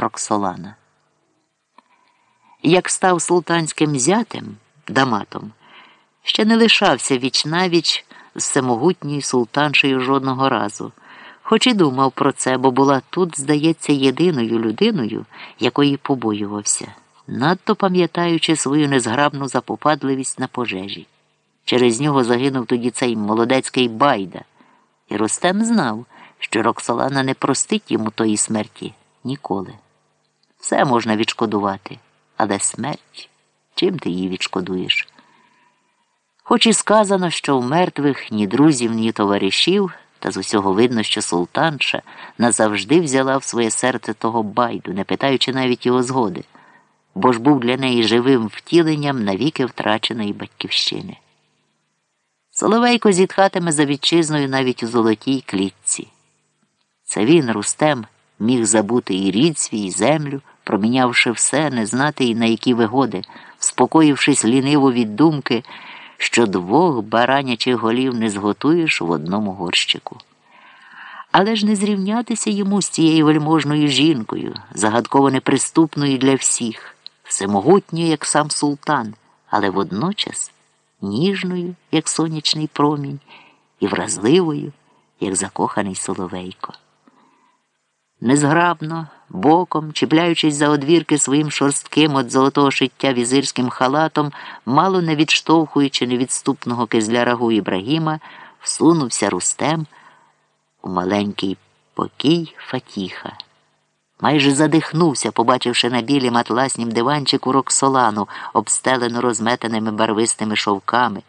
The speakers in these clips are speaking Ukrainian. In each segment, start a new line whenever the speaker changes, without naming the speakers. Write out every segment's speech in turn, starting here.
Роксолана. Як став султанським зятем Даматом, ще не лишався вічнавіч з всемогутньою султаншею жодного разу, хоч і думав про це, бо була тут, здається, єдиною людиною, якої побоювався, надто пам'ятаючи свою незграбну запопадливість на пожежі. Через нього загинув тоді цей молодецький байда, і Ростем знав, що Роксолана не простить йому тої смерті ніколи. Все можна відшкодувати, але смерть чим ти її відшкодуєш? Хоч і сказано, що в мертвих ні друзів, ні товаришів, та з усього видно, що султанша назавжди взяла в своє серце того байду, не питаючи навіть його згоди, бо ж був для неї живим втіленням навіки втраченої батьківщини. Соловейко зітхатиме за вітчизною навіть у золотій клітці. Це він, Рустем, міг забути і рід свій, і землю, промінявши все, не знати і на які вигоди, спокоївшись ліниво від думки, що двох баранячих голів не зготуєш в одному горщику. Але ж не зрівнятися йому з цією вельможною жінкою, загадково неприступною для всіх, всемогутньою, як сам султан, але водночас ніжною, як сонячний промінь, і вразливою, як закоханий соловейко. Незграбно, боком, чіпляючись за одвірки своїм шорстким от золотого шиття візирським халатом, мало не відштовхуючи невідступного кизлярагу Ібрагіма, всунувся рустем у маленький покій Фатіха. Майже задихнувся, побачивши на білім атласнім диванчику роксолану, обстелену розметаними барвистими шовками,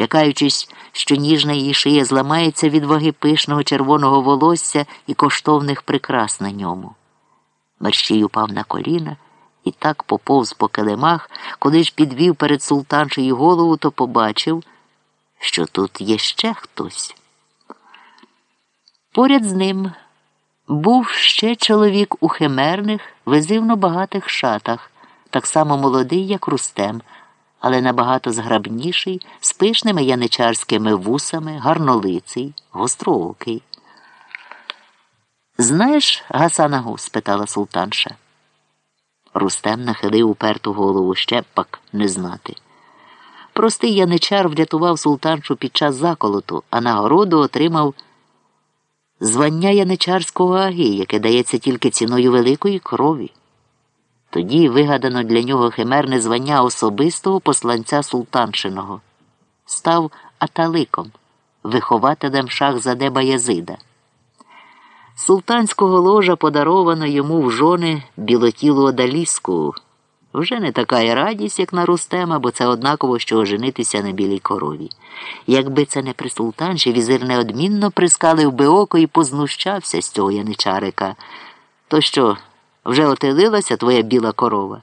лякаючись, що ніжна її шия зламається від ваги пишного червоного волосся і коштовних прикрас на ньому. Мерщій упав на коліна і так поповз по килимах, коли ж підвів перед султаншею голову, то побачив, що тут є ще хтось. Поряд з ним був ще чоловік у химерних, визивно багатих шатах, так само молодий, як Рустем, але набагато зграбніший, з пишними яничарськими вусами, гарнолиций, гостроокий. Знаєш, Гасанагу? спитала султанша. Рустем нахилив уперту голову ще пак не знати. Простий яничар врятував султаншу під час заколоту, а нагороду отримав звання яничарського аги, яке дається тільки ціною великої крові. Тоді вигадано для нього химерне звання особистого посланця султаншиного, став аталиком, вихователем шахзаде Баязида. Султанського ложа подаровано йому в жони білотілу одаліску. Вже не така й радість, як на Рустема, бо це однаково, що оженитися на білій корові. Якби це не при султанші, візир неодмінно прискалив би око і познущався з цього яничарика. То що, вже отелилася твоя біла корова?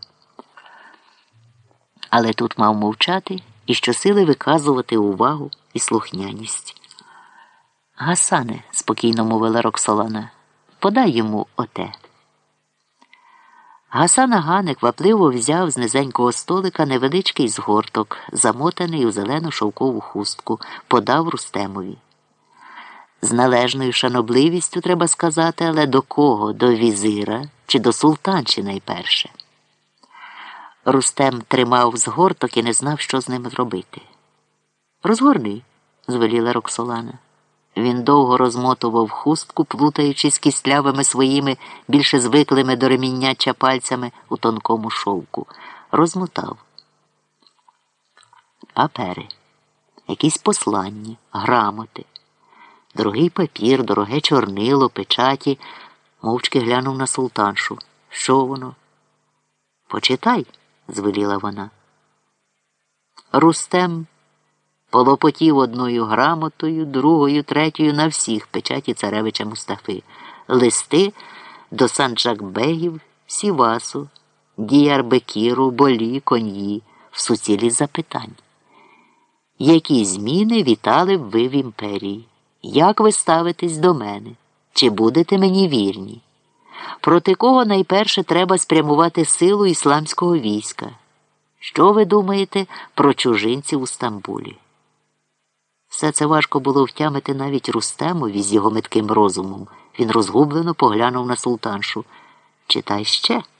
Але тут мав мовчати і щосили виказувати увагу і слухняність. Гасане, спокійно мовила Роксолана, подай йому оте. Гасан Агане квапливо взяв з низенького столика невеличкий згорток, замотаний у зелену шовкову хустку, подав Рустемові. З належною шанобливістю треба сказати, але до кого? До візира чи до султанчі найперше. Рустем тримав згорток і не знав, що з ним зробити. Розгорни, звеліла Роксолана. Він довго розмотував хустку, плутаючись кістлявими своїми більше звиклими до ремінняча пальцями у тонкому шовку. Розмотав. Папери, якісь послання, грамоти, дорогий папір, дороге чорнило, печаті, мовчки глянув на султаншу. Що воно? Почитай, звеліла вона. Рустем полопотів одною грамотою, другою, третьою на всіх печаті царевича Мустафи, листи до Санджакбегів, Сівасу, Діярбекіру, Болі, Коньї, в суцілі запитань. Які зміни вітали б ви в імперії? Як ви ставитесь до мене? Чи будете мені вірні? Проти кого найперше треба спрямувати силу ісламського війська? Що ви думаєте про чужинців у Стамбулі? Все це важко було втямити навіть Рустемові з його метким розумом. Він розгублено поглянув на султаншу. Читай ще.